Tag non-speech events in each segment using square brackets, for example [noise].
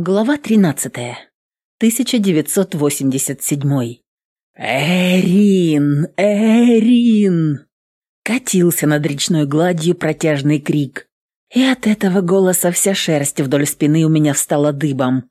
Глава 13. 1987. «Эрин! Эрин!» Катился над речной гладью протяжный крик. И от этого голоса вся шерсть вдоль спины у меня встала дыбом.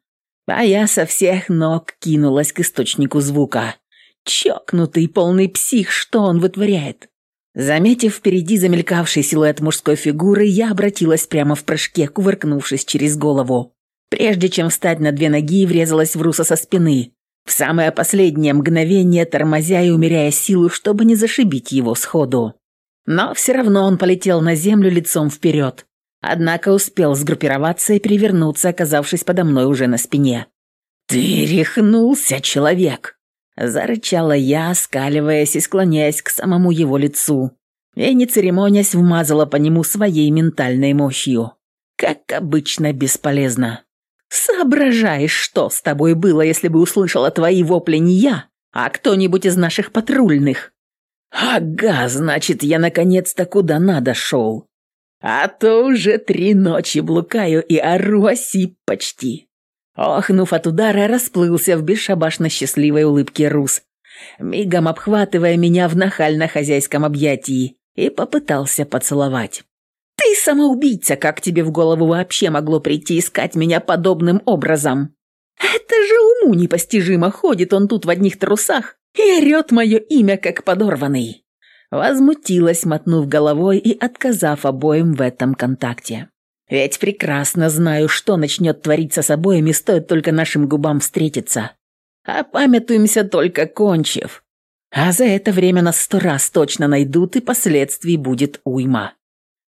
А я со всех ног кинулась к источнику звука. Чокнутый, полный псих, что он вытворяет? Заметив впереди замелькавший силуэт мужской фигуры, я обратилась прямо в прыжке, кувыркнувшись через голову. Прежде чем встать на две ноги, врезалась в Руса со спины. В самое последнее мгновение, тормозя и умеряя силу, чтобы не зашибить его сходу. Но все равно он полетел на землю лицом вперед. Однако успел сгруппироваться и перевернуться, оказавшись подо мной уже на спине. «Ты рехнулся, человек!» Зарычала я, скаливаясь и склоняясь к самому его лицу. И, не церемонясь, вмазала по нему своей ментальной мощью. Как обычно, бесполезно. Соображаешь, что с тобой было, если бы услышала твои вопли не я, а кто-нибудь из наших патрульных? Ага, значит, я наконец-то куда надо шел. А то уже три ночи блукаю и ору осип почти. Охнув от удара, расплылся в бесшабашно счастливой улыбке Рус, мигом обхватывая меня в нахально-хозяйском объятии, и попытался поцеловать. «Ты самоубийца, как тебе в голову вообще могло прийти искать меня подобным образом? Это же уму непостижимо, ходит он тут в одних трусах и орет мое имя, как подорванный». Возмутилась, мотнув головой и отказав обоим в этом контакте. Ведь прекрасно знаю, что начнет твориться с обоими, стоит только нашим губам встретиться. А памятуемся только кончив. А за это время нас сто раз точно найдут, и последствий будет уйма.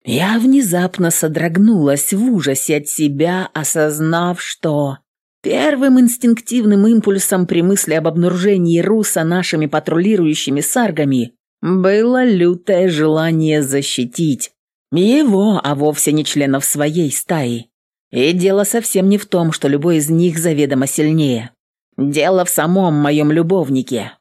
Я внезапно содрогнулась в ужасе от себя, осознав, что первым инстинктивным импульсом при мысли об обнаружении Руса нашими патрулирующими саргами было лютое желание защитить его, а вовсе не членов своей стаи. И дело совсем не в том, что любой из них заведомо сильнее. Дело в самом моем любовнике.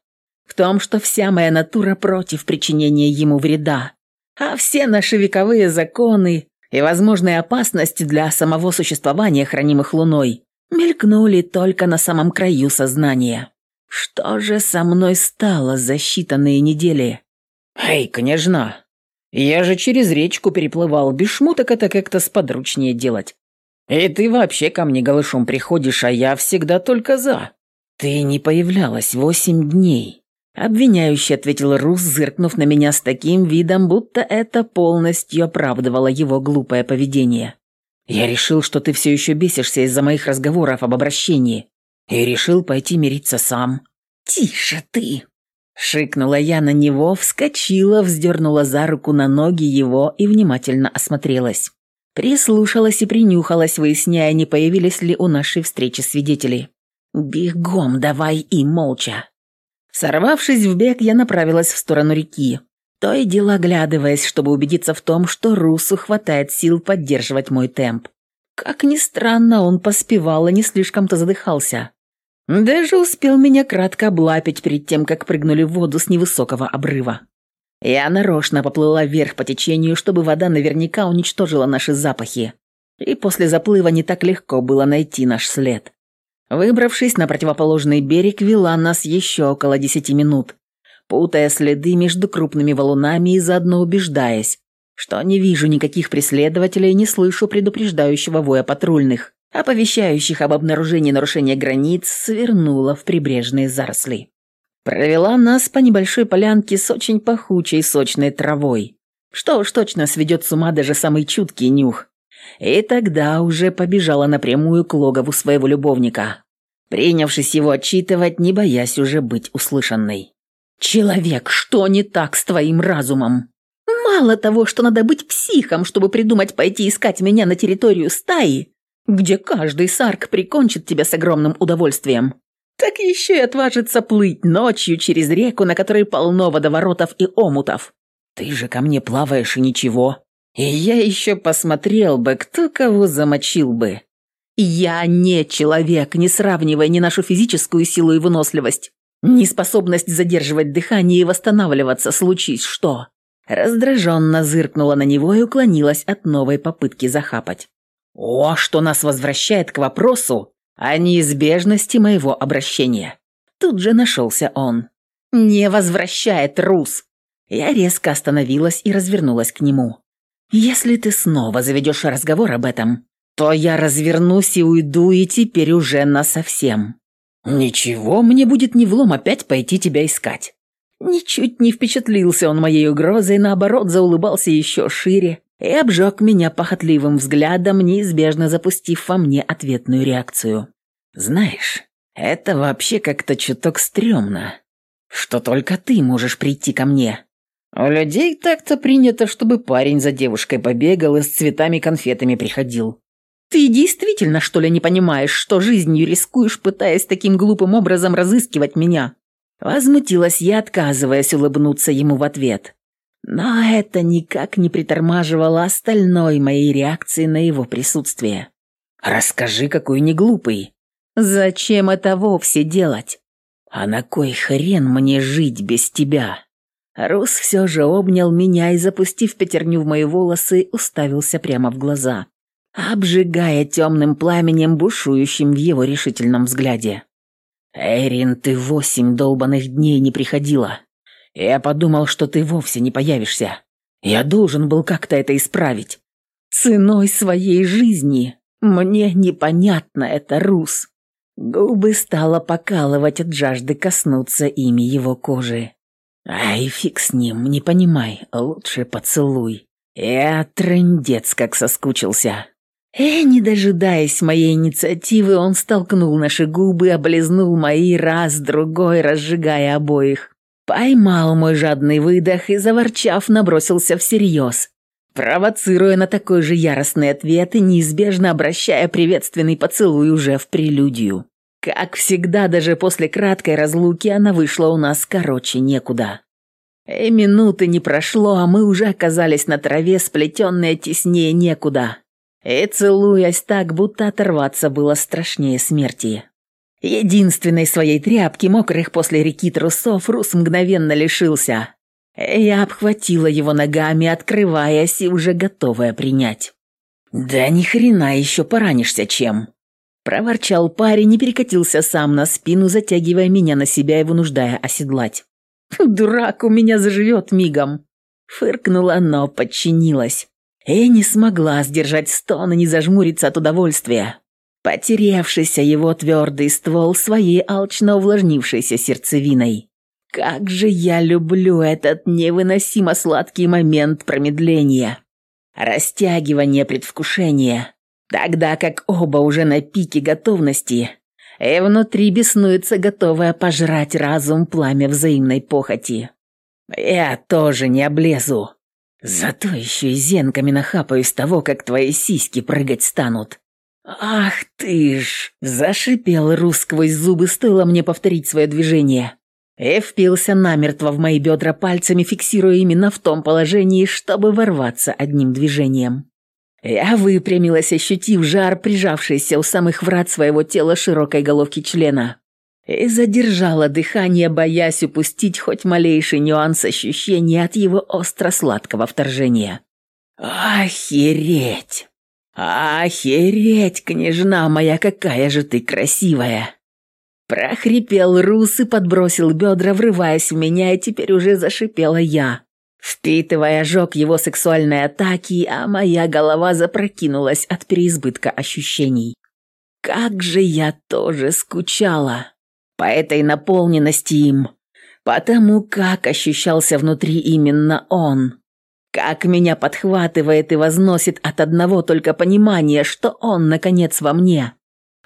В том, что вся моя натура против причинения ему вреда а все наши вековые законы и возможная опасность для самого существования хранимых Луной мелькнули только на самом краю сознания. Что же со мной стало за считанные недели? «Эй, княжна, я же через речку переплывал, без шмуток это как-то сподручнее делать. И ты вообще ко мне голышом приходишь, а я всегда только за. Ты не появлялась восемь дней. Обвиняющий ответил Рус, зыркнув на меня с таким видом, будто это полностью оправдывало его глупое поведение. «Я решил, что ты все еще бесишься из-за моих разговоров об обращении, и решил пойти мириться сам». «Тише ты!» Шикнула я на него, вскочила, вздернула за руку на ноги его и внимательно осмотрелась. Прислушалась и принюхалась, выясняя, не появились ли у нашей встречи свидетели. «Бегом давай и молча!» Сорвавшись в бег, я направилась в сторону реки, то и дело оглядываясь, чтобы убедиться в том, что Русу хватает сил поддерживать мой темп. Как ни странно, он поспевал и не слишком-то задыхался. Даже успел меня кратко облапить перед тем, как прыгнули в воду с невысокого обрыва. Я нарочно поплыла вверх по течению, чтобы вода наверняка уничтожила наши запахи. И после заплыва не так легко было найти наш след. Выбравшись на противоположный берег, вела нас еще около десяти минут, путая следы между крупными валунами и заодно убеждаясь, что не вижу никаких преследователей и не слышу предупреждающего воя патрульных, оповещающих об обнаружении нарушения границ, свернула в прибрежные заросли. Провела нас по небольшой полянке с очень пахучей сочной травой, что уж точно сведет с ума даже самый чуткий нюх. И тогда уже побежала напрямую к логову своего любовника, принявшись его отчитывать, не боясь уже быть услышанной. «Человек, что не так с твоим разумом? Мало того, что надо быть психом, чтобы придумать пойти искать меня на территорию стаи, где каждый сарк прикончит тебя с огромным удовольствием, так еще и отважится плыть ночью через реку, на которой полно водоворотов и омутов. Ты же ко мне плаваешь и ничего. И я еще посмотрел бы, кто кого замочил бы. Я не человек, не сравнивая ни нашу физическую силу и выносливость, ни способность задерживать дыхание и восстанавливаться, случись что. Раздраженно зыркнула на него и уклонилась от новой попытки захапать. О, что нас возвращает к вопросу, о неизбежности моего обращения. Тут же нашелся он. «Не возвращает Рус!» Я резко остановилась и развернулась к нему. «Если ты снова заведешь разговор об этом, то я развернусь и уйду, и теперь уже насовсем. Ничего, мне будет не влом опять пойти тебя искать». Ничуть не впечатлился он моей угрозой, наоборот, заулыбался еще шире и обжег меня похотливым взглядом, неизбежно запустив во мне ответную реакцию. «Знаешь, это вообще как-то чуток стрёмно, что только ты можешь прийти ко мне. У людей так-то принято, чтобы парень за девушкой побегал и с цветами конфетами приходил. Ты действительно, что ли, не понимаешь, что жизнью рискуешь, пытаясь таким глупым образом разыскивать меня?» Возмутилась я, отказываясь улыбнуться ему в ответ. Но это никак не притормаживало остальной моей реакции на его присутствие. «Расскажи, какой не глупый. Зачем это вовсе делать? А на кой хрен мне жить без тебя?» Рус все же обнял меня и, запустив пятерню в мои волосы, уставился прямо в глаза, обжигая темным пламенем, бушующим в его решительном взгляде. «Эйрин, ты восемь долбанных дней не приходила. Я подумал, что ты вовсе не появишься. Я должен был как-то это исправить. Ценой своей жизни. Мне непонятно это, Рус». Губы стало покалывать от жажды коснуться ими его кожи. «Ай, фиг с ним, не понимай, лучше поцелуй. Я трындец как соскучился». И, не дожидаясь моей инициативы, он столкнул наши губы, облизнул мои раз, другой, разжигая обоих. Поймал мой жадный выдох и, заворчав, набросился всерьез, провоцируя на такой же яростный ответ и неизбежно обращая приветственный поцелуй уже в прелюдию. Как всегда, даже после краткой разлуки она вышла у нас короче некуда. И минуты не прошло, а мы уже оказались на траве, сплетенные теснее некуда и целуясь так, будто оторваться было страшнее смерти. Единственной своей тряпки, мокрых после реки трусов, Рус мгновенно лишился. Я обхватила его ногами, открываясь и уже готовая принять. «Да ни хрена еще поранишься чем!» Проворчал парень и перекатился сам на спину, затягивая меня на себя и вынуждая оседлать. «Дурак, у меня заживет мигом!» Фыркнула, но подчинилась и не смогла сдержать стон и не зажмуриться от удовольствия. Потерявшийся его твердый ствол своей алчно увлажнившейся сердцевиной. Как же я люблю этот невыносимо сладкий момент промедления. Растягивание предвкушения. Тогда как оба уже на пике готовности, и внутри беснуется готовая пожрать разум пламя взаимной похоти. Я тоже не облезу. Зато еще и зенками нахапаюсь того, как твои сиськи прыгать станут. Ах ты ж! Зашипел Рус сквозь зубы, стоило мне повторить свое движение. И впился намертво в мои бедра пальцами, фиксируя именно в том положении, чтобы ворваться одним движением. Я выпрямилась, ощутив жар, прижавшийся у самых врат своего тела широкой головки члена и задержала дыхание, боясь упустить хоть малейший нюанс ощущения от его остро-сладкого вторжения. «Охереть! Охереть, княжна моя, какая же ты красивая!» Прохрипел Рус и подбросил бедра, врываясь в меня, и теперь уже зашипела я, впитывая ожог его сексуальной атаки, а моя голова запрокинулась от переизбытка ощущений. Как же я тоже скучала! По этой наполненности им, потому как ощущался внутри именно он, как меня подхватывает и возносит от одного только понимания, что он, наконец, во мне,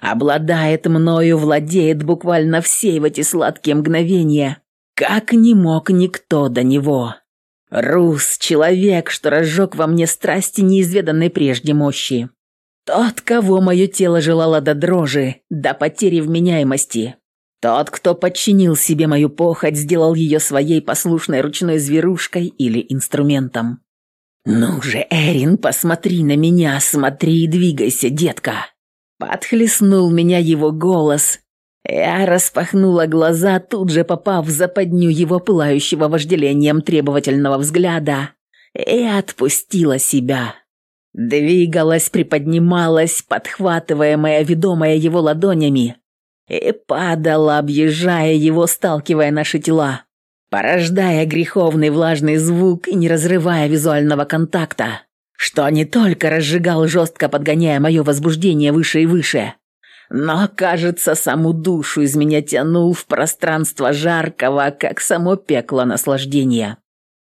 обладает мною, владеет буквально всей в эти сладкие мгновения, как не мог никто до него. Рус — человек, что разжег во мне страсти неизведанной прежде мощи. Тот, кого мое тело желало до дрожи, до потери вменяемости. Тот, кто подчинил себе мою похоть, сделал ее своей послушной ручной зверушкой или инструментом. «Ну же, Эрин, посмотри на меня, смотри и двигайся, детка!» Подхлестнул меня его голос. Я распахнула глаза, тут же попав в западню его пылающего вожделением требовательного взгляда, и отпустила себя. Двигалась, приподнималась, подхватываемая, ведомая его ладонями, и падала, объезжая его, сталкивая наши тела, порождая греховный влажный звук и не разрывая визуального контакта, что не только разжигал жестко подгоняя мое возбуждение выше и выше, но, кажется, саму душу из меня тянул в пространство жаркого, как само пекло наслаждения.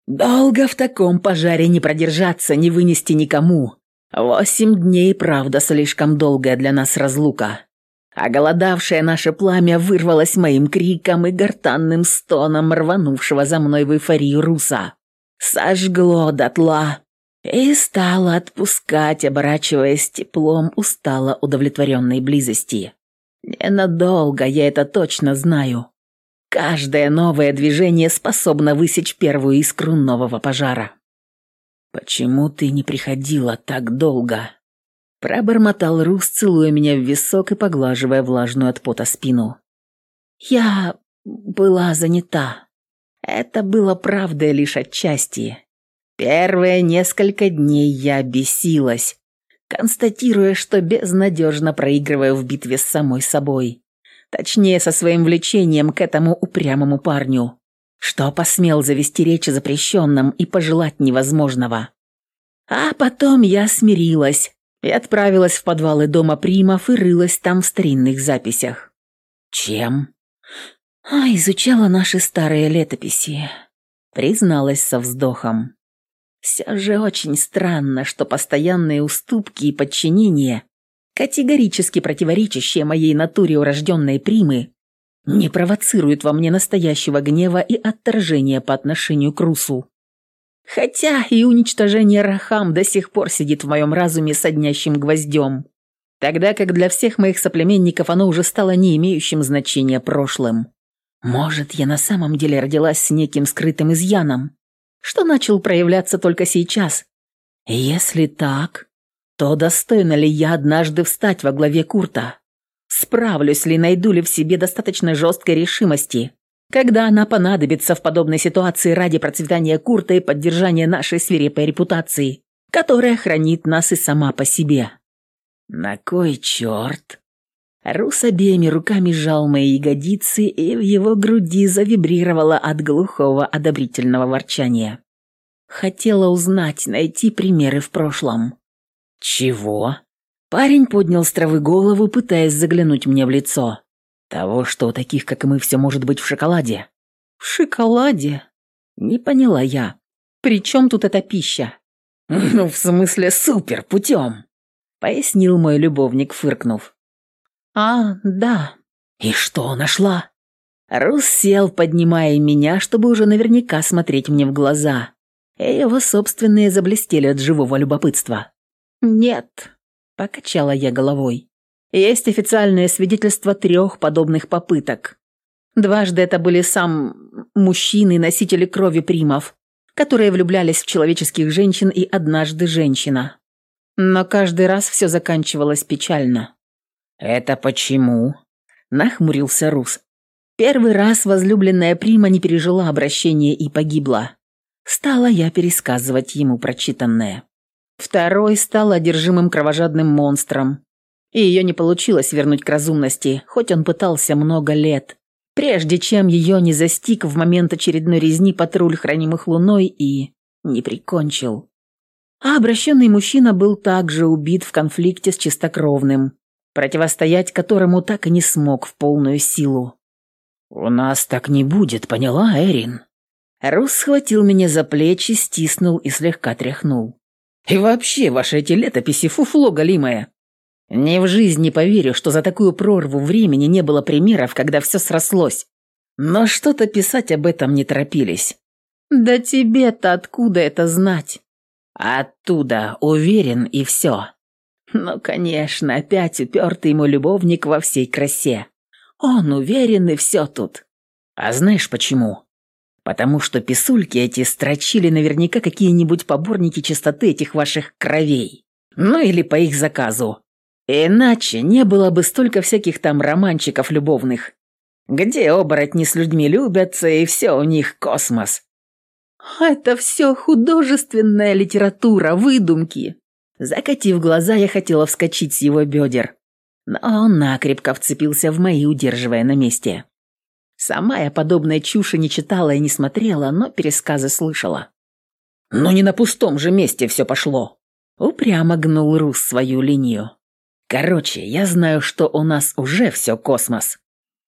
Долго в таком пожаре не продержаться, не вынести никому. Восемь дней, правда, слишком долгая для нас разлука. Оголодавшее наше пламя вырвалось моим криком и гортанным стоном рванувшего за мной в эйфорию руса. Сожгло дотла и стало отпускать, оборачиваясь теплом устало удовлетворенной близости. Ненадолго, я это точно знаю. Каждое новое движение способно высечь первую искру нового пожара. «Почему ты не приходила так долго?» Пробормотал Рус, целуя меня в висок и поглаживая влажную от пота спину. «Я была занята. Это было правдой лишь отчасти. Первые несколько дней я бесилась, констатируя, что безнадежно проигрываю в битве с самой собой. Точнее, со своим влечением к этому упрямому парню, что посмел завести речь о запрещенном и пожелать невозможного. А потом я смирилась, и отправилась в подвалы дома Примов и рылась там в старинных записях. Чем? А, изучала наши старые летописи, призналась со вздохом. Все же очень странно, что постоянные уступки и подчинение, категорически противоречащие моей натуре урожденной Примы, не провоцируют во мне настоящего гнева и отторжения по отношению к Русу. Хотя и уничтожение Рахам до сих пор сидит в моем разуме соднящим гвоздем, тогда как для всех моих соплеменников оно уже стало не имеющим значения прошлым. Может, я на самом деле родилась с неким скрытым изъяном, что начал проявляться только сейчас. если так, то достойна ли я однажды встать во главе Курта? Справлюсь ли, найду ли в себе достаточно жесткой решимости, когда она понадобится в подобной ситуации ради процветания Курта и поддержания нашей свирепой репутации, которая хранит нас и сама по себе. На кой черт? Рус обеими руками сжал мои ягодицы, и в его груди завибрировало от глухого одобрительного ворчания. Хотела узнать, найти примеры в прошлом. «Чего?» Парень поднял с травы голову, пытаясь заглянуть мне в лицо. Того, что у таких, как мы, все может быть в шоколаде. В шоколаде? Не поняла я. При чем тут эта пища? Ну, в смысле, супер, путем. Пояснил мой любовник, фыркнув. А, да. И что нашла? Рус сел, поднимая меня, чтобы уже наверняка смотреть мне в глаза. И его собственные заблестели от живого любопытства. «Нет», — покачала я головой. Есть официальное свидетельство трех подобных попыток. Дважды это были сам мужчины, носители крови примов, которые влюблялись в человеческих женщин и однажды женщина. Но каждый раз все заканчивалось печально. «Это почему?» – нахмурился Рус. Первый раз возлюбленная Прима не пережила обращение и погибла. Стала я пересказывать ему прочитанное. Второй стал одержимым кровожадным монстром, и ее не получилось вернуть к разумности, хоть он пытался много лет, прежде чем ее не застиг в момент очередной резни патруль хранимых луной и не прикончил. А обращенный мужчина был также убит в конфликте с чистокровным, противостоять которому так и не смог в полную силу. «У нас так не будет, поняла, Эрин?» Рус схватил меня за плечи, стиснул и слегка тряхнул. «И вообще, ваши эти летописи фуфло голимое. Ни в жизнь не поверю, что за такую прорву времени не было примеров, когда все срослось. Но что-то писать об этом не торопились. Да тебе-то откуда это знать? Оттуда, уверен, и все. Ну, конечно, опять упертый мой любовник во всей красе. Он уверен, и все тут. А знаешь почему? Потому что писульки эти строчили наверняка какие-нибудь поборники чистоты этих ваших кровей. Ну или по их заказу. Иначе не было бы столько всяких там романчиков любовных, где оборотни с людьми любятся и все у них космос. Это все художественная литература, выдумки. Закатив глаза, я хотела вскочить с его бедер, но он накрепко вцепился в мои, удерживая на месте. Сама я подобной чуши не читала и не смотрела, но пересказы слышала. «Но не на пустом же месте все пошло!» Упрямо гнул Рус свою линию. «Короче, я знаю, что у нас уже все космос.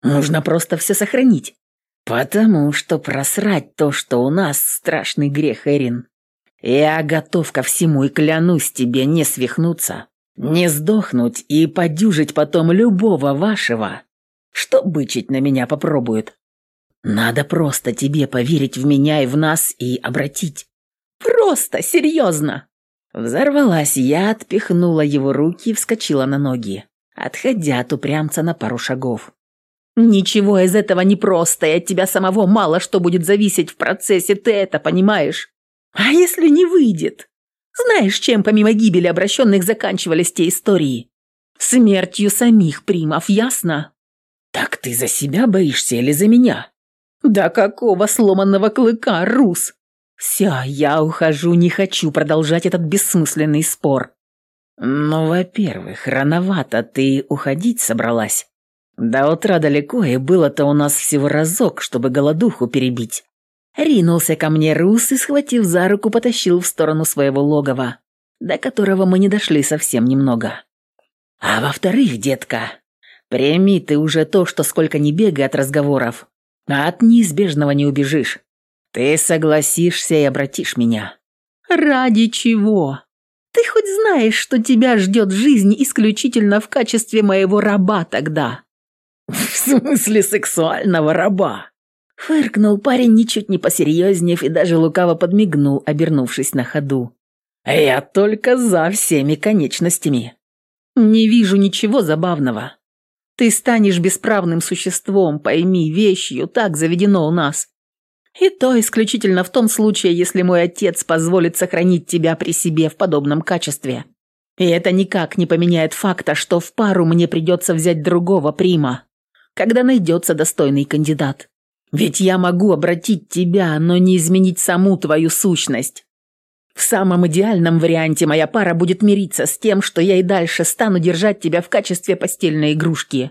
Нужно просто все сохранить. Потому что просрать то, что у нас, страшный грех, Эрин. Я готов ко всему и клянусь тебе не свихнуться, не сдохнуть и подюжить потом любого вашего, что бычить на меня попробует. Надо просто тебе поверить в меня и в нас и обратить. Просто, серьезно!» Взорвалась я, отпихнула его руки и вскочила на ноги, отходя от упрямца на пару шагов. «Ничего из этого не просто, и от тебя самого мало что будет зависеть в процессе, ты это понимаешь? А если не выйдет? Знаешь, чем помимо гибели обращенных заканчивались те истории? Смертью самих примов, ясно?» «Так ты за себя боишься или за меня?» «Да какого сломанного клыка, Рус? Все, я ухожу, не хочу продолжать этот бессмысленный спор». «Ну, во-первых, рановато ты уходить собралась. До утра далеко, и было-то у нас всего разок, чтобы голодуху перебить». Ринулся ко мне Рус и, схватив за руку, потащил в сторону своего логова, до которого мы не дошли совсем немного. «А во-вторых, детка, прими ты уже то, что сколько ни бегай от разговоров, а от неизбежного не убежишь. Ты согласишься и обратишь меня». «Ради чего? Ты хоть знаешь, что тебя ждет жизнь исключительно в качестве моего раба тогда?» «В смысле сексуального раба?» Фыркнул парень, ничуть не посерьезнев и даже лукаво подмигнул, обернувшись на ходу. «Я только за всеми конечностями». «Не вижу ничего забавного. Ты станешь бесправным существом, пойми, вещью, так заведено у нас. И то исключительно в том случае, если мой отец позволит сохранить тебя при себе в подобном качестве. И это никак не поменяет факта, что в пару мне придется взять другого прима когда найдется достойный кандидат. Ведь я могу обратить тебя, но не изменить саму твою сущность. В самом идеальном варианте моя пара будет мириться с тем, что я и дальше стану держать тебя в качестве постельной игрушки.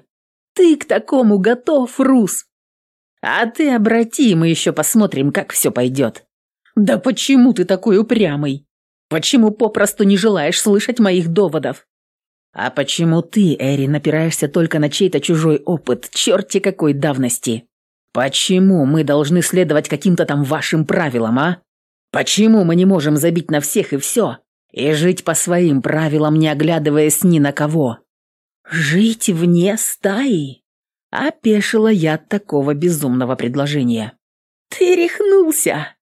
Ты к такому готов, Рус? А ты обрати, мы еще посмотрим, как все пойдет. Да почему ты такой упрямый? Почему попросту не желаешь слышать моих доводов? «А почему ты, Эри, напираешься только на чей-то чужой опыт, черти какой давности? Почему мы должны следовать каким-то там вашим правилам, а? Почему мы не можем забить на всех и все, и жить по своим правилам, не оглядываясь ни на кого?» «Жить вне стаи?» Опешила я от такого безумного предложения. «Ты рехнулся!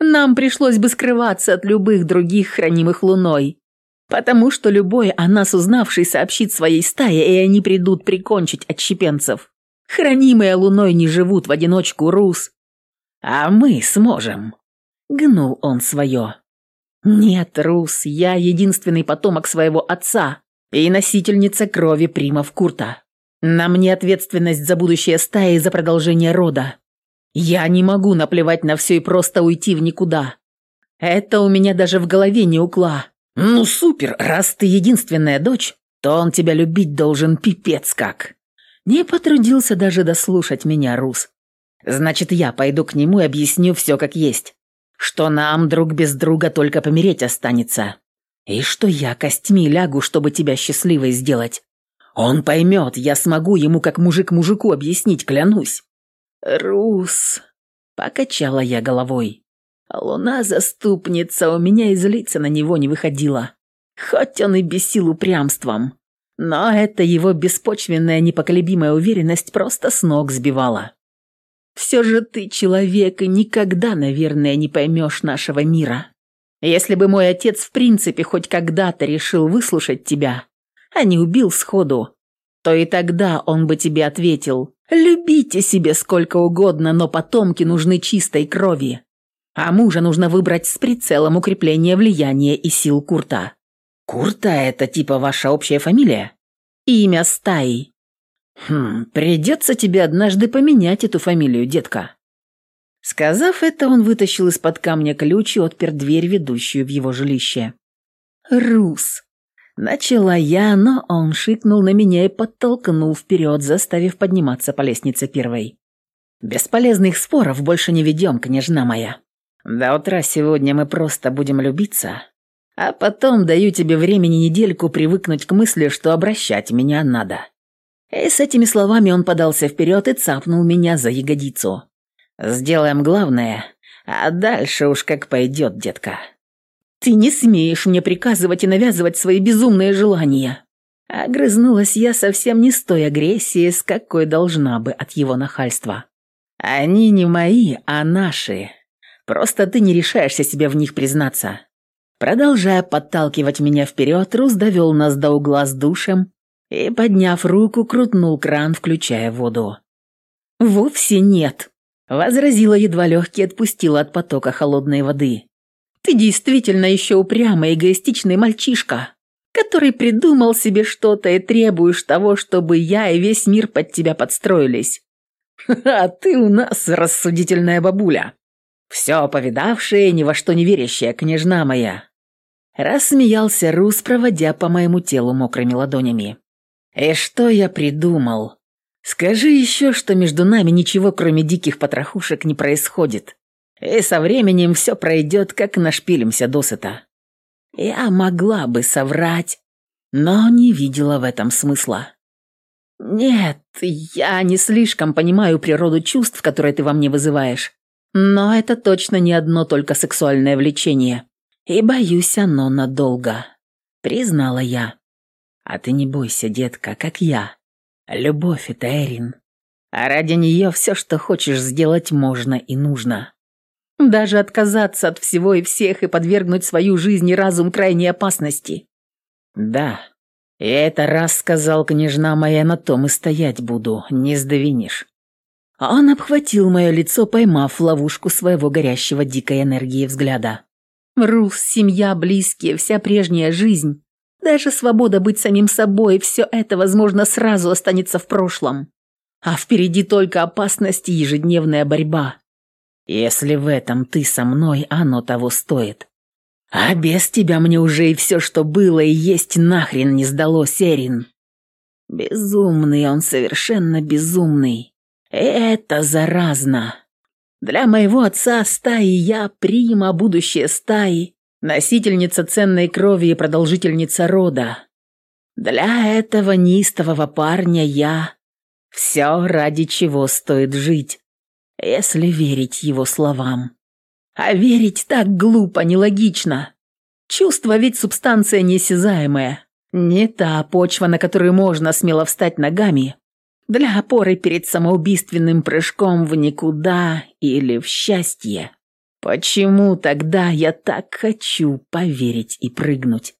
Нам пришлось бы скрываться от любых других хранимых луной, Потому что любой о нас узнавший сообщит своей стае, и они придут прикончить отщепенцев. Хранимые луной не живут в одиночку, Рус. А мы сможем. Гнул он свое. Нет, Рус, я единственный потомок своего отца и носительница крови примов Курта. На мне ответственность за будущее стаи и за продолжение рода. Я не могу наплевать на все и просто уйти в никуда. Это у меня даже в голове не укла. «Ну супер, раз ты единственная дочь, то он тебя любить должен пипец как». Не потрудился даже дослушать меня, Рус. «Значит, я пойду к нему и объясню все как есть. Что нам друг без друга только помереть останется. И что я костьми лягу, чтобы тебя счастливой сделать. Он поймет, я смогу ему как мужик мужику объяснить, клянусь». «Рус», — покачала я головой. Луна заступница у меня и злиться на него не выходила. Хоть он и бесил упрямством. Но эта его беспочвенная непоколебимая уверенность просто с ног сбивала. «Все же ты человек и никогда, наверное, не поймешь нашего мира. Если бы мой отец в принципе хоть когда-то решил выслушать тебя, а не убил сходу, то и тогда он бы тебе ответил, «Любите себе сколько угодно, но потомки нужны чистой крови. А мужа нужно выбрать с прицелом укрепления влияния и сил Курта. Курта – это типа ваша общая фамилия? Имя стаи. Хм, придется тебе однажды поменять эту фамилию, детка. Сказав это, он вытащил из-под камня ключ и отпер дверь, ведущую в его жилище. «Рус!» Начала я, но он шикнул на меня и подтолкнул вперед, заставив подниматься по лестнице первой. «Бесполезных споров больше не ведем, княжна моя. До утра сегодня мы просто будем любиться, а потом даю тебе времени недельку привыкнуть к мысли, что обращать меня надо». И с этими словами он подался вперед и цапнул меня за ягодицу. «Сделаем главное, а дальше уж как пойдет, детка». «Ты не смеешь мне приказывать и навязывать свои безумные желания». Огрызнулась я совсем не с той агрессией, с какой должна бы от его нахальства. «Они не мои, а наши. Просто ты не решаешься себе в них признаться. Продолжая подталкивать меня вперед, Рус довел нас до угла с душем и, подняв руку, крутнул кран, включая воду. «Вовсе нет», — возразила едва легкий отпустила от потока холодной воды. «Ты действительно еще упрямый эгоистичный мальчишка, который придумал себе что-то и требуешь того, чтобы я и весь мир под тебя подстроились. [laughs] А ты у нас рассудительная бабуля. Все повидавшая, ни во что не верящая княжна моя. Рассмеялся Рус, проводя по моему телу мокрыми ладонями. «И что я придумал? Скажи еще, что между нами ничего, кроме диких потрохушек, не происходит. И со временем все пройдет, как нашпилимся досыта. Я могла бы соврать, но не видела в этом смысла. Нет, я не слишком понимаю природу чувств, которые ты во мне вызываешь. Но это точно не одно только сексуальное влечение. И боюсь, оно надолго, признала я. А ты не бойся, детка, как я. Любовь это Эрин. А ради нее все, что хочешь сделать, можно и нужно. Даже отказаться от всего и всех и подвергнуть свою жизнь и разум крайней опасности. Да, я это раз сказал, княжна моя, на том и стоять буду, не сдвинешь. Он обхватил мое лицо, поймав ловушку своего горящего дикой энергии взгляда. Рус, семья, близкие, вся прежняя жизнь, даже свобода быть самим собой, все это, возможно, сразу останется в прошлом. А впереди только опасность и ежедневная борьба. Если в этом ты со мной, оно того стоит. А без тебя мне уже и все, что было и есть, нахрен не сдалось, Эрин. Безумный он, совершенно безумный. Это заразно. Для моего отца стаи я прима будущее стаи, носительница ценной крови и продолжительница рода. Для этого неистового парня я все, ради чего стоит жить, если верить его словам. А верить так глупо, нелогично. Чувство ведь субстанция неосязаемая. Не та почва, на которую можно смело встать ногами, для опоры перед самоубийственным прыжком в никуда или в счастье. Почему тогда я так хочу поверить и прыгнуть?